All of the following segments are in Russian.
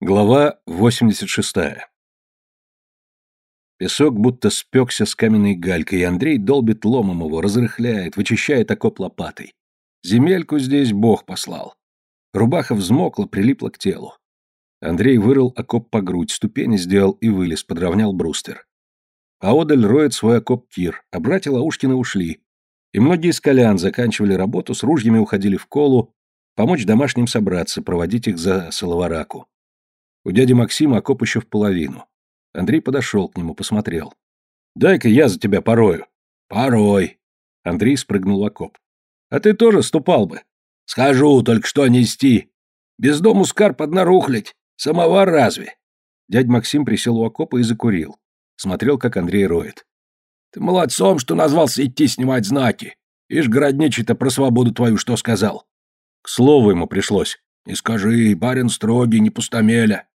Глава 86. Песок будто спекся с каменной галькой, и Андрей долбит ломом его, разрыхляет, вычищает окоп лопатой. Земельку здесь Бог послал. Рубаха взмокла, прилипла к телу. Андрей вырыл окоп по грудь, ступени сделал и вылез, подровнял бруствер. Поодаль роет свой окоп Кир, а братья Лаушкины ушли. И многие из колян заканчивали работу, с ружьями уходили в колу, помочь домашним собраться, проводить их за Соловараку. У дяди Максима окоп еще в половину. Андрей подошел к нему, посмотрел. «Дай-ка я за тебя порою». «Порой». Андрей спрыгнул в окоп. «А ты тоже ступал бы». «Схожу, только что нести. Без дому скарб одна рухлядь. Самовар разве?» Дядь Максим присел у окопа и закурил. Смотрел, как Андрей роет. «Ты молодцом, что назвался идти снимать знаки. Ишь, городничий-то про свободу твою что сказал?» К слову ему пришлось. «Не скажи, барин строгий, не пустомеля.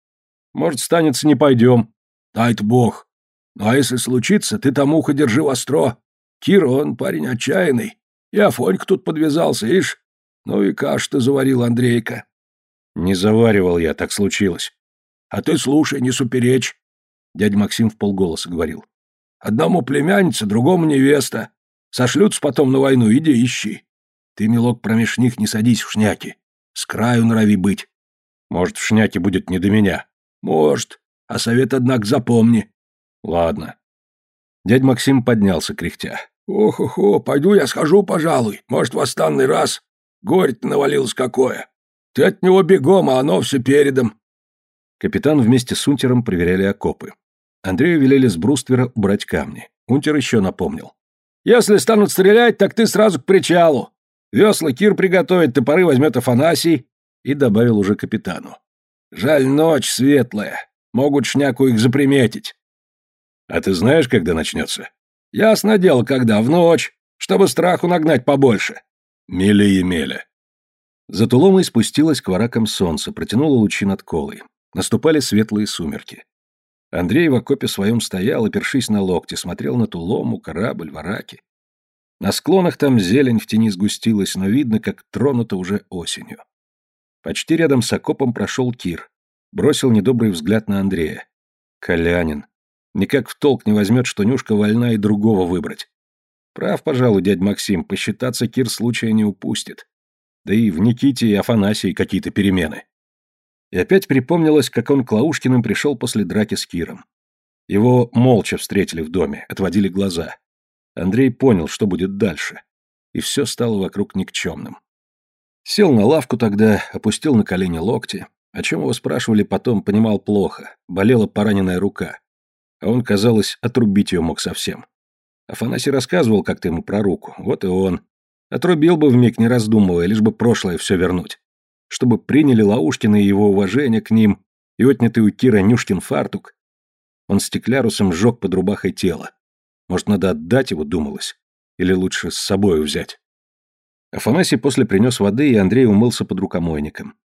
Может, станется, не пойдем. Дай-то бог. Ну а если случится, ты тому ухо держи востро. Кир, он парень отчаянный. И Афонька тут подвязался, ишь. Ну и каш ты заварил, Андрейка. Не заваривал я, так случилось. А ты слушай, не суперечь. Дядя Максим в полголоса говорил. Одному племянница, другому невеста. Сошлются потом на войну, иди ищи. Ты, милок, промеж них не садись в шняки. С краю норови быть. Может, в шняке будет не до меня. Может. А совет, однако, запомни. Ладно. Дядь Максим поднялся, кряхтя. Ох-охо, пойду я схожу, пожалуй. Может, в останный раз. Горе-то навалилось какое. Ты от него бегом, а оно все передом. Капитан вместе с унтером проверяли окопы. Андрею велели с бруствера убрать камни. Унтер еще напомнил. «Если станут стрелять, так ты сразу к причалу. Весла Кир приготовит, топоры возьмет Афанасий». И добавил уже капитану. Жаль, ночь светлая. Могут шняку их заприметить. А ты знаешь, когда начнется? Ясно дело, когда, в ночь, чтобы страху нагнать побольше. Меля и меля. За туломой спустилась к варакам солнце, протянуло лучи над колой. Наступали светлые сумерки. Андрей в окопе своем стоял, опершись на локти, смотрел на тулому, корабль, вараки. На склонах там зелень в тени сгустилась, но видно, как тронуто уже осенью. Почти рядом с окопом прошел Кир. Бросил недобрый взгляд на Андрея. Колянин. Никак в толк не возьмет, что Нюшка вольна и другого выбрать. Прав, пожалуй, дядь Максим, посчитаться Кир случая не упустит. Да и в Никите и Афанасии какие-то перемены. И опять припомнилось, как он к Лаушкиным пришел после драки с Киром. Его молча встретили в доме, отводили глаза. Андрей понял, что будет дальше. И все стало вокруг никчемным. Сел на лавку тогда, опустил на колени локти. О чем его спрашивали потом, понимал плохо. Болела пораненная рука. А он, казалось, отрубить ее мог совсем. Афанасий рассказывал как-то ему про руку. Вот и он. Отрубил бы вмиг, не раздумывая, лишь бы прошлое все вернуть. Чтобы приняли Лаушкина и его уважение к ним, и отнятый у Кира Нюшкин фартук. Он стеклярусом сжег под рубахой тело. Может, надо отдать его, думалось. Или лучше с собой взять. Афанасий после принес воды, и Андрей умылся под рукомойником.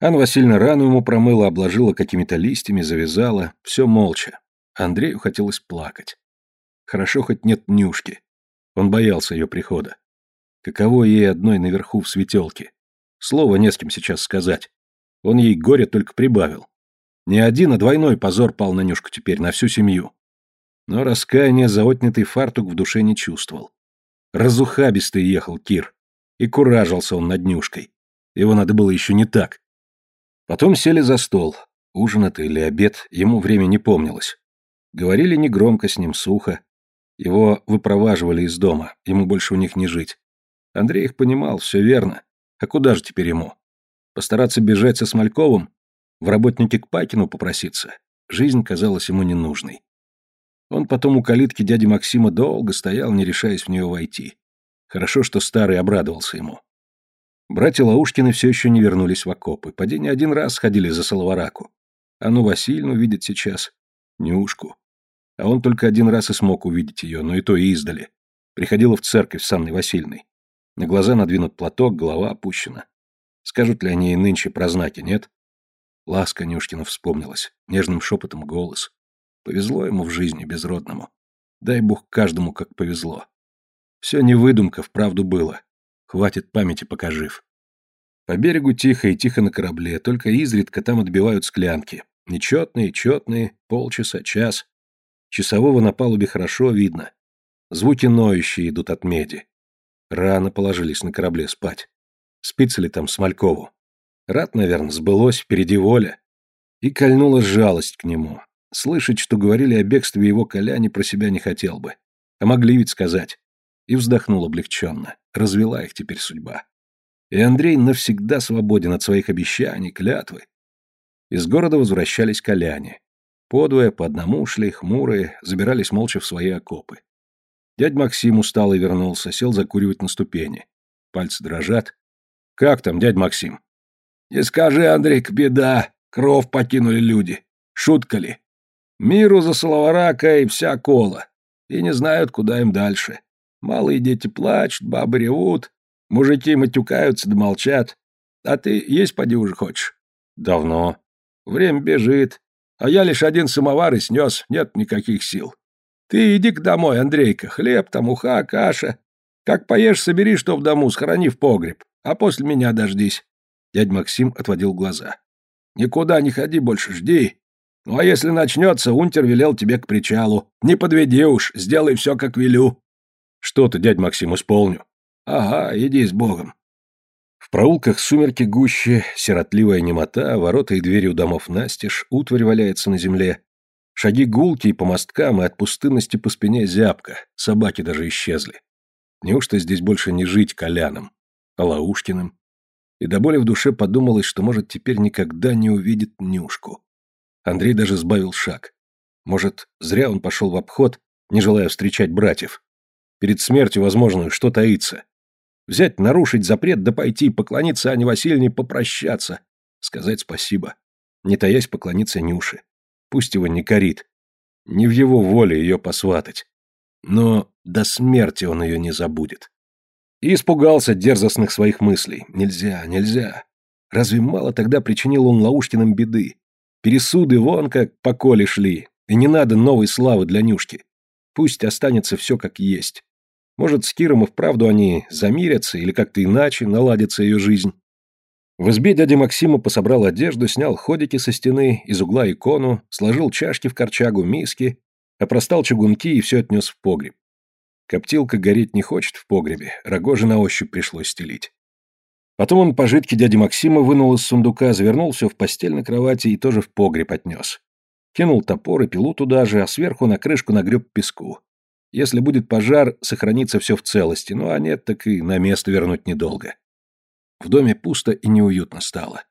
Анна Васильевна рану ему промыла, обложила какими-то листьями, завязала. Все молча. Андрею хотелось плакать. Хорошо хоть нет Нюшки. Он боялся ее прихода. Каково ей одной наверху в светелке. Слова не с кем сейчас сказать. Он ей горе только прибавил. Не один, а двойной позор пал на Нюшку теперь, на всю семью. Но раскаяние за отнятый фартук в душе не чувствовал. Разухабистый ехал Кир. И куражился он над Нюшкой. Его надо было еще не так. Потом сели за стол. Ужин это или обед, ему время не помнилось. Говорили негромко с ним, сухо. Его выпроваживали из дома, ему больше у них не жить. Андрей их понимал, все верно. А куда же теперь ему? Постараться бежать со Смольковым? В работнике к Пакину попроситься? Жизнь казалась ему ненужной. Он потом у калитки дяди Максима долго стоял, не решаясь в нее войти. Хорошо, что старый обрадовался ему. Братья Лаушкины все еще не вернулись в окопы. Поди не один раз ходили за Соловараку. А ну Васильевну видит сейчас. Нюшку. А он только один раз и смог увидеть ее, но и то и издали. Приходила в церковь с Анной Васильевной. На глаза надвинут платок, голова опущена. Скажут ли они и нынче про знаки, нет? Ласка Нюшкина вспомнилась, нежным шепотом голос. Повезло ему в жизни безродному. Дай бог каждому, как повезло. Все не выдумка, вправду было. Хватит памяти, пока жив. По берегу тихо и тихо на корабле, только изредка там отбивают склянки. Нечетные, четные, полчаса, час. Часового на палубе хорошо видно. Звуки ноющие идут от меди. Рано положились на корабле спать. Спится ли там Смолькову? Рад, наверное, сбылось, впереди воля. И кольнула жалость к нему. Слышать, что говорили о бегстве его коляне, про себя не хотел бы. А могли ведь сказать. И вздохнул облегченно. Развела их теперь судьба. И Андрей навсегда свободен от своих обещаний, клятвы. Из города возвращались коляне. Подвое, по одному шли, хмурые, забирались молча в свои окопы. Дядь Максим усталый вернулся, сел закуривать на ступени. Пальцы дрожат. «Как там, дядь Максим?» «Не скажи, Андрейк, беда. Кров покинули люди. Шутка ли? Миру за Соловарака и вся кола. И не знают, куда им дальше. Малые дети плачут, бабы ревут, мужики матюкаются да молчат. А ты есть поди уже хочешь?» «Давно». «Время бежит. А я лишь один самовар и снес, нет никаких сил. Ты иди к домой, Андрейка, хлеб там, уха, каша. Как поешь, собери, что в дому, схорони в погреб, а после меня дождись. Дядь Максим отводил глаза. Никуда не ходи больше, жди. Ну а если начнется, унтер велел тебе к причалу. Не подведи уж, сделай все, как велю. Что ты, дядь Максим, исполню. Ага, иди с Богом. В проулках сумерки гуще, сиротливая немота, ворота и двери у домов настежь, утварь валяется на земле, Шаги гулки по мосткам, и от пустынности по спине зябко, собаки даже исчезли. Неужто здесь больше не жить Коляном, а Лаушкиным? И до боли в душе подумалось, что, может, теперь никогда не увидит Нюшку. Андрей даже сбавил шаг. Может, зря он пошел в обход, не желая встречать братьев. Перед смертью, возможно, что таится. Взять, нарушить запрет, да пойти, поклониться Ане Васильевне, попрощаться. Сказать спасибо. Не таясь поклониться Нюше. Пусть его не корит. Не в его воле ее посватать. Но до смерти он ее не забудет. И испугался дерзостных своих мыслей. Нельзя, нельзя. Разве мало тогда причинил он Лаушкиным беды? Пересуды вон как по коле шли. И не надо новой славы для Нюшки. Пусть останется все как есть. Может, с Киром и вправду они замирятся или как-то иначе наладится ее жизнь. В избе дядя Максима пособрал одежду, снял ходики со стены, из угла икону, сложил чашки в корчагу, миски, опростал чугунки и все отнес в погреб. Коптилка гореть не хочет в погребе, рогожи на ощупь пришлось стелить. Потом он пожитки дяди Максима вынул из сундука, завернул все в постель на кровати и тоже в погреб отнес. Кинул топор и пилу туда же, а сверху на крышку нагреб песку. Если будет пожар, сохранится все в целости, ну а нет, так и на место вернуть недолго. В доме пусто и неуютно стало.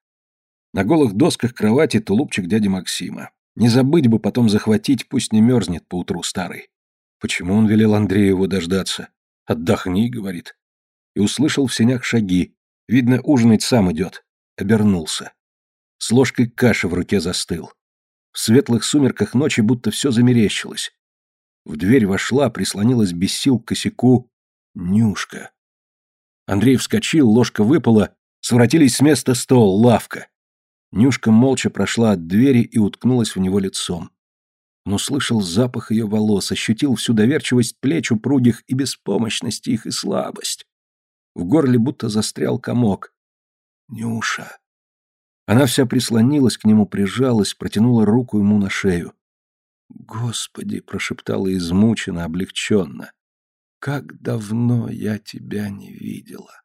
На голых досках кровати тулупчик дяди Максима. Не забыть бы потом захватить, пусть не мерзнет поутру старый. Почему он велел Андрею его дождаться? «Отдохни», — говорит. И услышал в сенях шаги. Видно, ужинать сам идет. Обернулся. С ложкой каши в руке застыл. В светлых сумерках ночи будто все замерещилось. В дверь вошла, прислонилась без сил к косяку Нюшка. Андрей вскочил, ложка выпала, своротились с места стол, лавка. Нюшка молча прошла от двери и уткнулась в него лицом. Он услышал запах ее волос, ощутил всю доверчивость плеч упругих и беспомощность их, и слабость. В горле будто застрял комок. «Нюша!» Она вся прислонилась к нему, прижалась, протянула руку ему на шею. «Господи!» — прошептала измученно, облегченно. Как давно я тебя не видела.